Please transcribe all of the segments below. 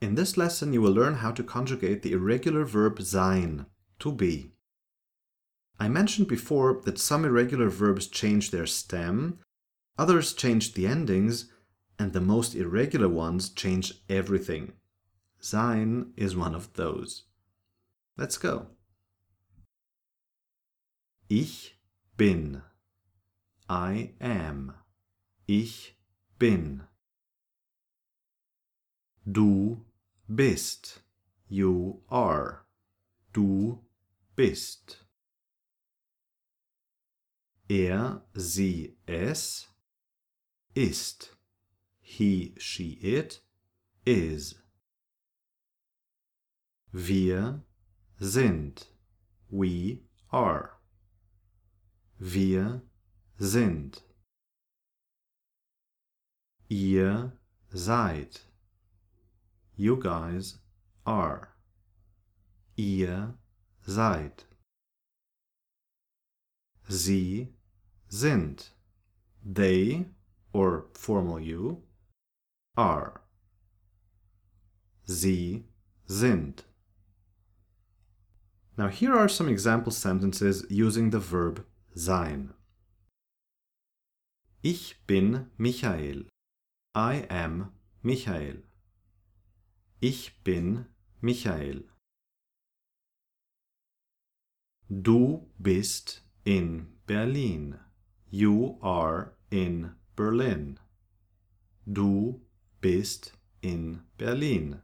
In this lesson, you will learn how to conjugate the irregular verb sein, to be. I mentioned before that some irregular verbs change their stem, others change the endings, and the most irregular ones change everything. Sein is one of those. Let's go. Ich bin. I am. Ich bin. Du bist. You are. Du bist. Er, sie, es ist. He, she, it is. Wir sind. We are. Wir sind. Ihr seid. You guys are. Ihr seid. Sie sind. They, or formal you, are. Sie sind. Now here are some example sentences using the verb sein. Ich bin Michael. I am Michael. Ich bin Michael. Du bist in Berlin. You are in Berlin. Du bist in Berlin.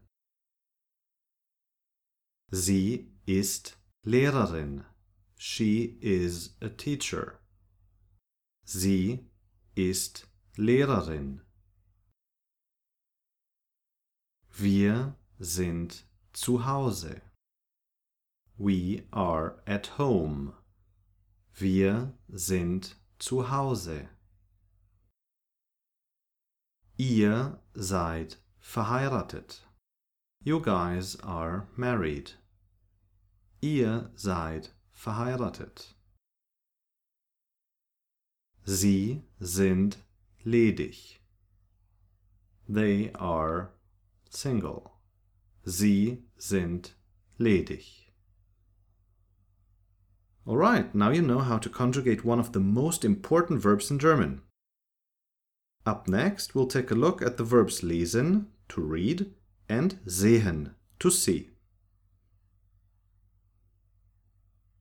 Sie ist Lehrerin. She is a teacher. Sie ist Lehrerin. Wir sind zu Hause. We are at home. Wir sind zu Hause. Ihr seid verheiratet. You guys are married. Ihr seid verheiratet. Sie sind ledig. They are single. Sie sind ledig. Alright, now you know how to conjugate one of the most important verbs in German. Up next, we'll take a look at the verbs lesen, to read, and sehen, to see.